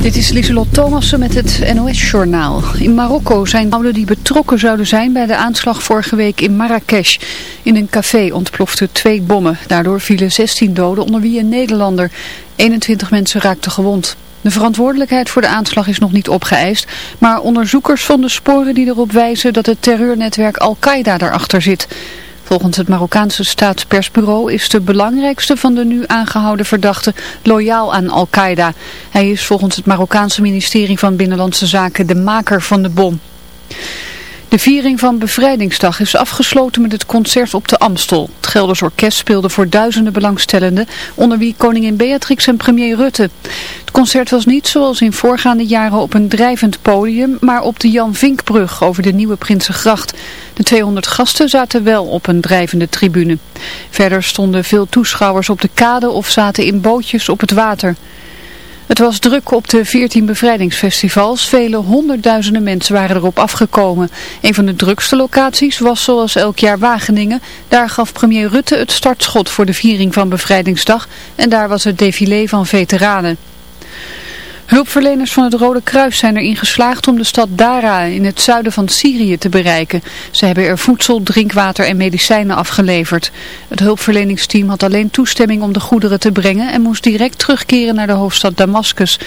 Dit is Lieselot Thomassen met het NOS-journaal. In Marokko zijn ouderen die betrokken zouden zijn bij de aanslag vorige week in Marrakesh. In een café ontploften twee bommen. Daardoor vielen 16 doden, onder wie een Nederlander. 21 mensen raakten gewond. De verantwoordelijkheid voor de aanslag is nog niet opgeëist, maar onderzoekers vonden sporen die erop wijzen dat het terreurnetwerk Al-Qaeda daarachter zit. Volgens het Marokkaanse staatspersbureau is de belangrijkste van de nu aangehouden verdachten loyaal aan Al-Qaeda. Hij is volgens het Marokkaanse ministerie van Binnenlandse Zaken de maker van de bom. De viering van Bevrijdingsdag is afgesloten met het concert op de Amstel. Het Gelders Orkest speelde voor duizenden belangstellenden, onder wie koningin Beatrix en premier Rutte. Het concert was niet zoals in voorgaande jaren op een drijvend podium, maar op de Jan Vinkbrug over de Nieuwe Prinsengracht. De 200 gasten zaten wel op een drijvende tribune. Verder stonden veel toeschouwers op de kade of zaten in bootjes op het water. Het was druk op de 14 bevrijdingsfestivals. Vele honderdduizenden mensen waren erop afgekomen. Een van de drukste locaties was zoals elk jaar Wageningen. Daar gaf premier Rutte het startschot voor de viering van bevrijdingsdag. En daar was het défilé van veteranen. Hulpverleners van het Rode Kruis zijn erin geslaagd om de stad Dara in het zuiden van Syrië te bereiken. Ze hebben er voedsel, drinkwater en medicijnen afgeleverd. Het hulpverleningsteam had alleen toestemming om de goederen te brengen en moest direct terugkeren naar de hoofdstad Damascus.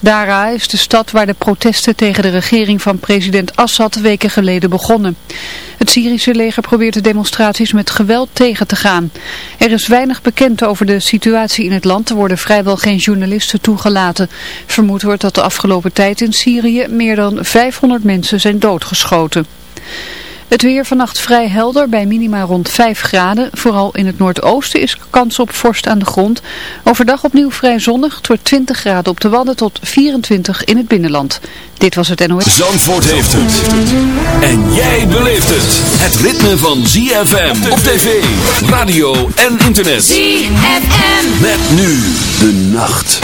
Dara is de stad waar de protesten tegen de regering van president Assad weken geleden begonnen. Het Syrische leger probeert de demonstraties met geweld tegen te gaan. Er is weinig bekend over de situatie in het land. Er worden vrijwel geen journalisten toegelaten. Vermoed wordt dat de afgelopen tijd in Syrië meer dan 500 mensen zijn doodgeschoten. Het weer vannacht vrij helder bij minima rond 5 graden. Vooral in het noordoosten is kans op vorst aan de grond. Overdag opnieuw vrij zonnig. Het wordt 20 graden op de Wadden tot 24 in het binnenland. Dit was het NOS. Zandvoort heeft het. En jij beleeft het. Het ritme van ZFM op tv, radio en internet. ZFM. Met nu de nacht.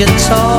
You taught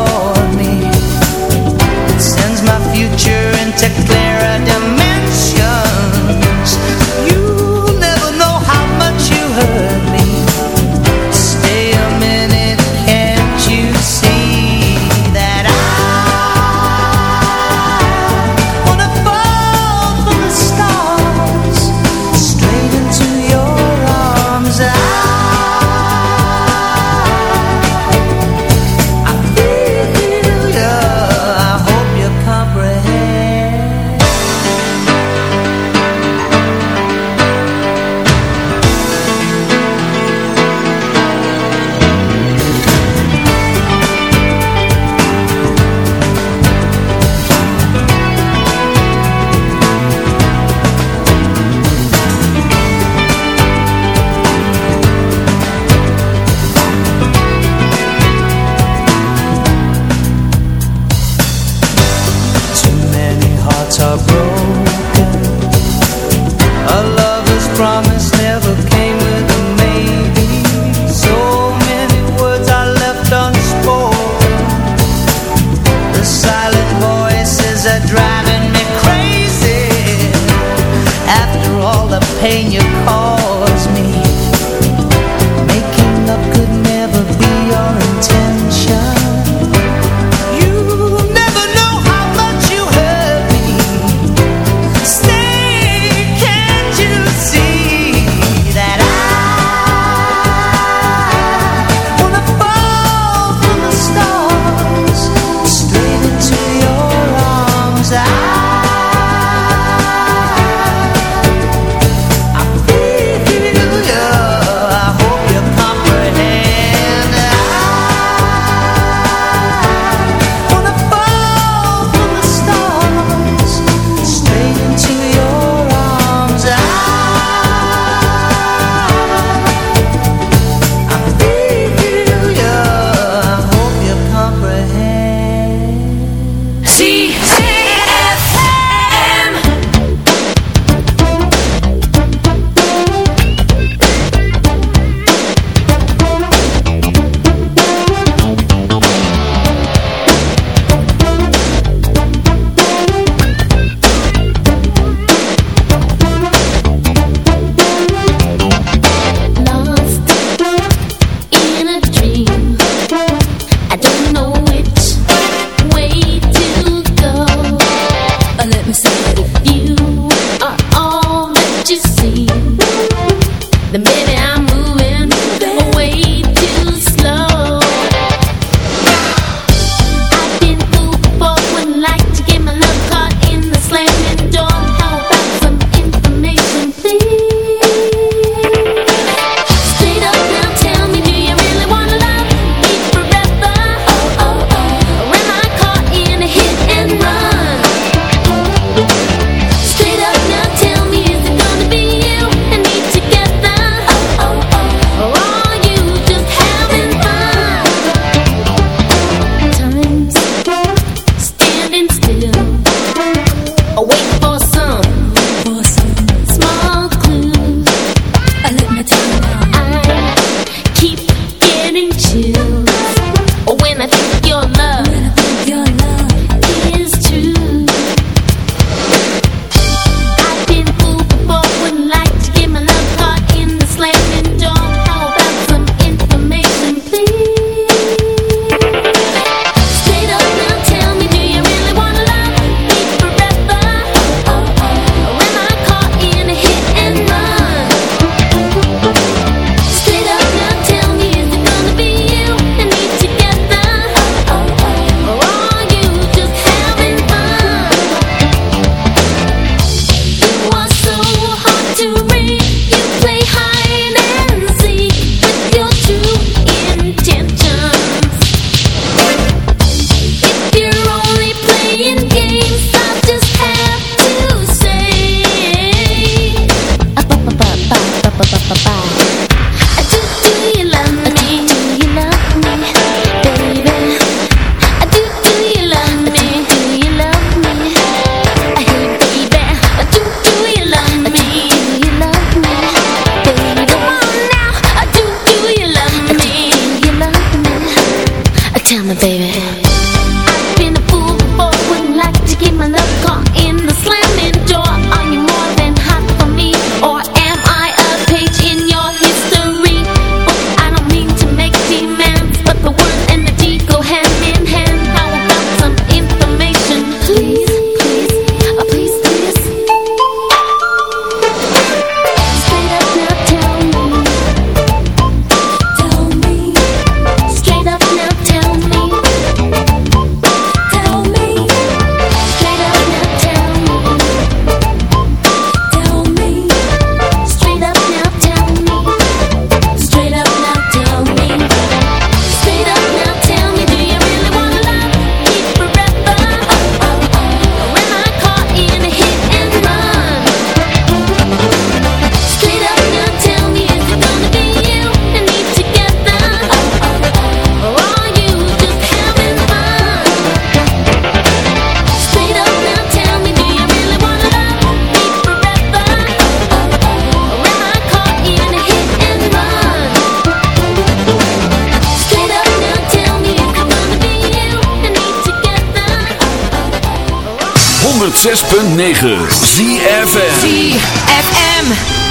ZFM. ZFM.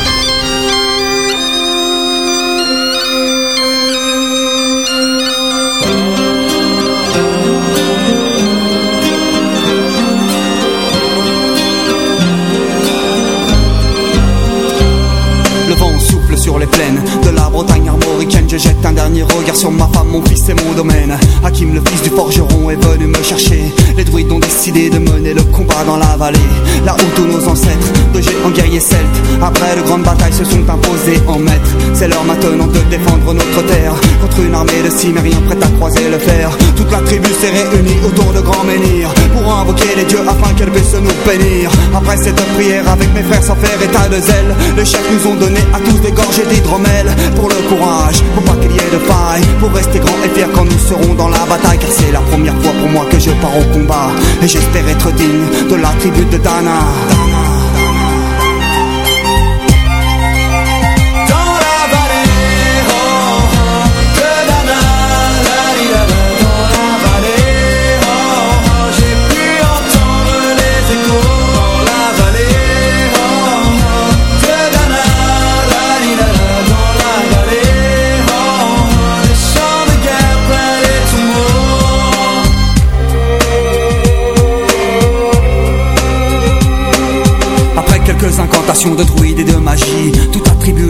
les plaines de la Bretagne armoricaine Je jette un dernier regard sur ma femme, mon fils et mon domaine Hakim le fils du forgeron est venu me chercher Les druides ont décidé de mener le combat dans la vallée. Là où tous nos ancêtres, de géants guerriers celtes Après de grandes batailles se sont imposés en maîtres C'est l'heure maintenant de défendre notre terre. Contre une armée de cimériens prête à croiser le fer. Toute la tribu s'est réunie autour de grands menhirs Pour invoquer les dieux afin qu'elle puisse nous bénir. Après cette prière avec mes frères sans faire état de zèle Les chefs nous ont donné à tous des gorges d'hydromel. Pour le courage, pour pas qu'il y ait de faille Pour rester grand et fier quand nous serons dans la bataille Car c'est la première fois pour moi au combat Et j'espère être digne de la tribu de Dana. De druides et de magie. Tout attribue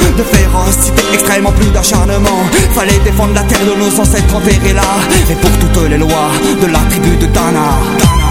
De férocité extrêmement plus d'acharnement. Fallait défendre la terre de nos ancêtres enterrés là. Et pour toutes les lois de la tribu de Dana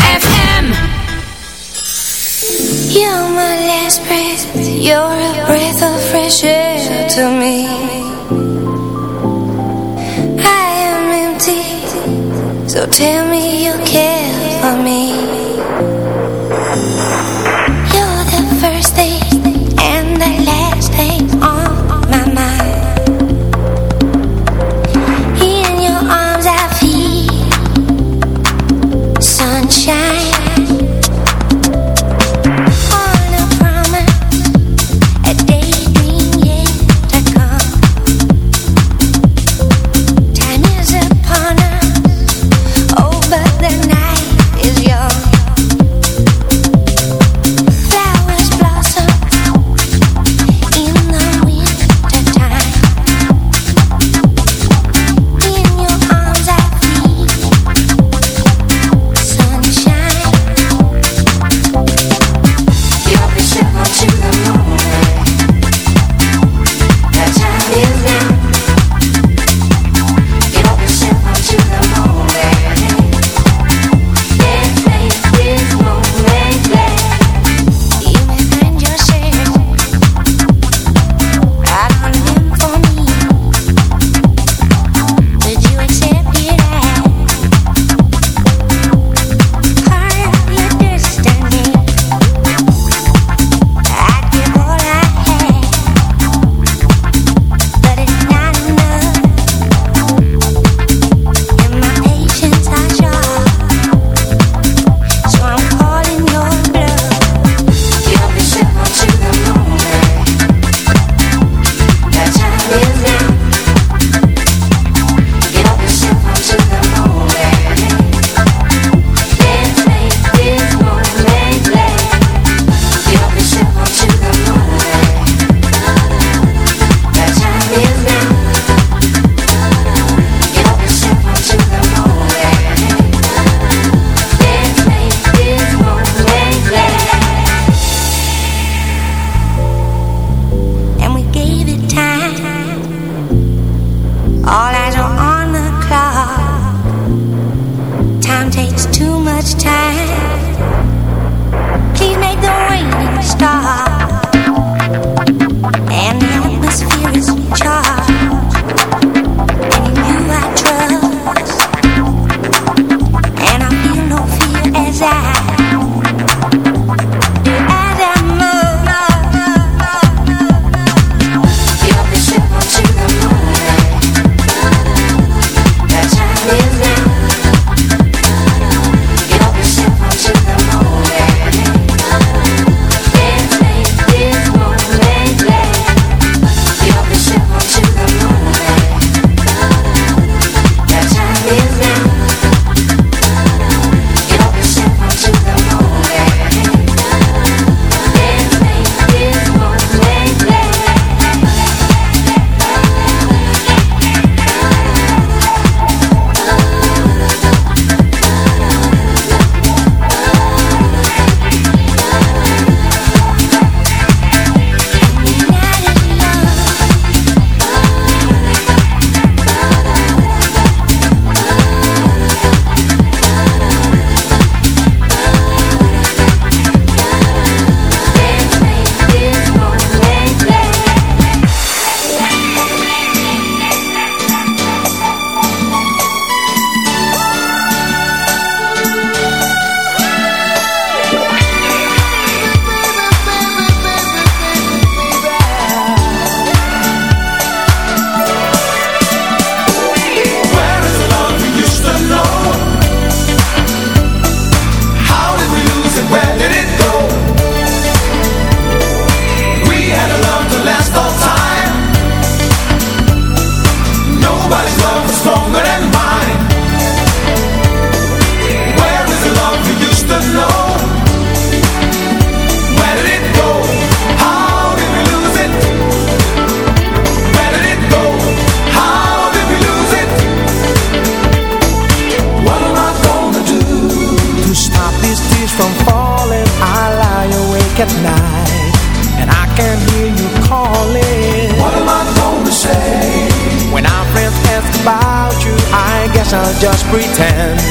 just pretend.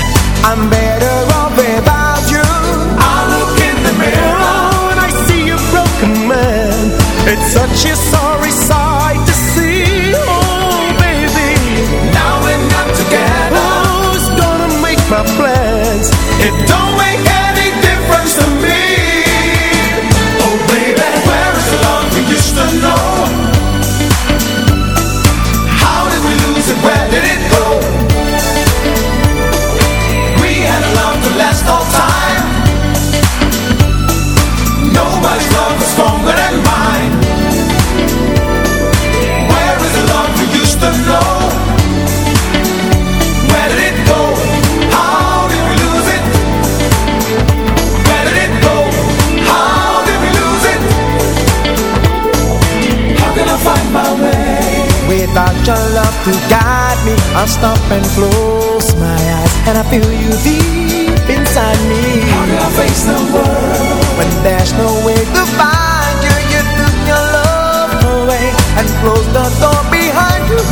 feel you deep inside me. How do I face the world When there's no way to find you You took your love away And closed the door behind you.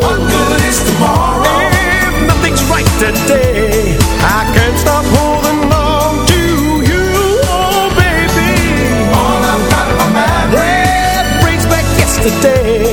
What good is tomorrow. If nothing's right today I can't stop holding on to you Oh baby. All I've got in my memory That brings back yesterday.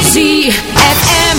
ZFM.